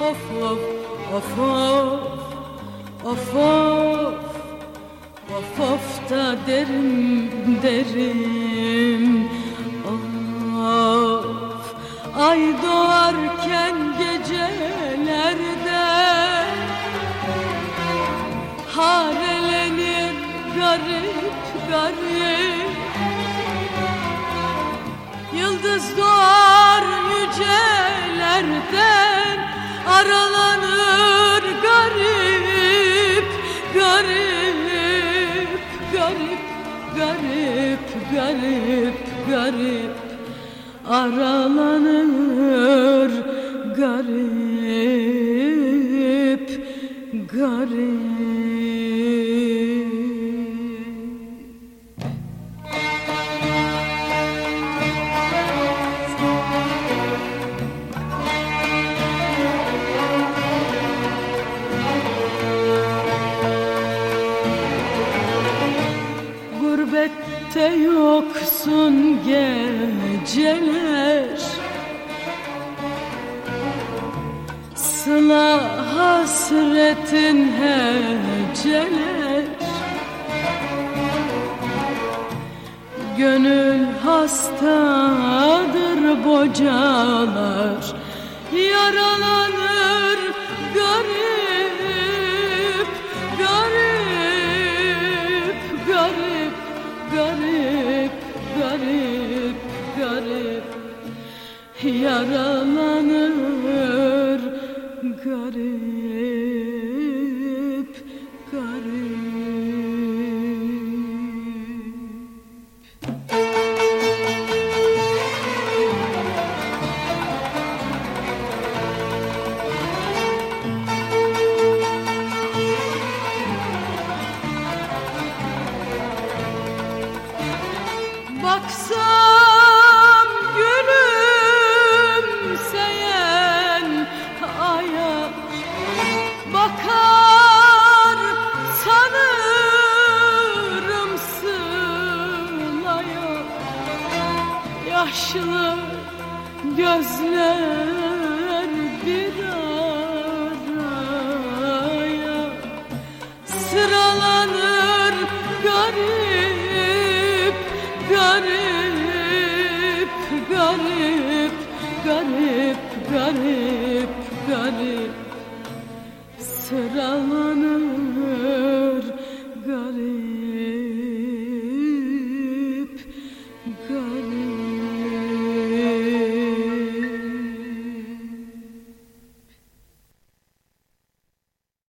Of of of of of of Of of da derim derim. Of ay doğarken gecelerde Harelenir garip garip. Yıldız doğar yücelerde Aralanır garip garip Garip garip garip garip. Aralanır Gurbette yoksun geceler. Sıla hasretin heceler. Gönül hastadır bocalar. Yaralanır garip garip Yaralanır garip garip. Baksana yaşlı gözler.